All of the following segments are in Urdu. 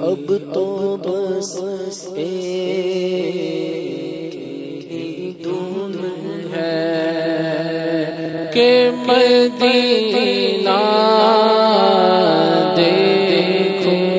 اب تو بس دون ہے کہ مدینہ دیکھوں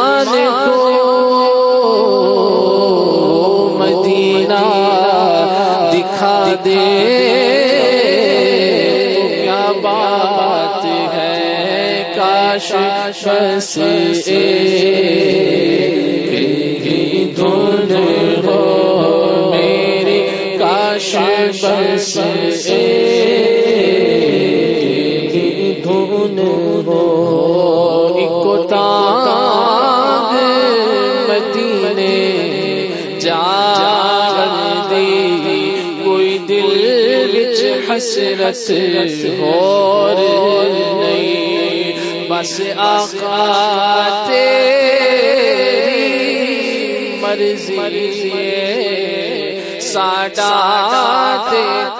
کو مدینہ، دکھا دے۔ کیا بات ہے؟ کاش شس دھند ہو میری کاش بس دھند ہو جا دی کوئی دل بچ حسرت اور نہیں، بس آقا تیری مرضی مرضی ساڈا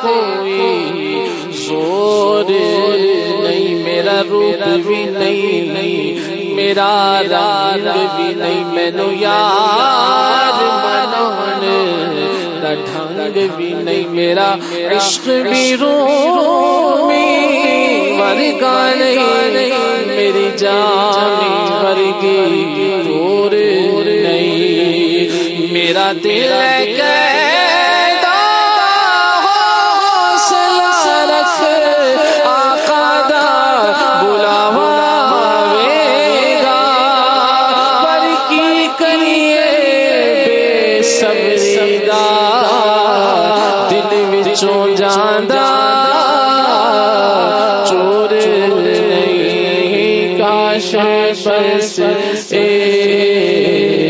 کوئی زور نہیں، میرا روپ بھی نہیں، میرا رال بھی نہیں مینو یار بھی نہیں میرا عشق بھی رو ورگا نہیں، میری جان ورگی رو نہیں، میرا دل ہے جاندہ چور نہیں کاش بس اے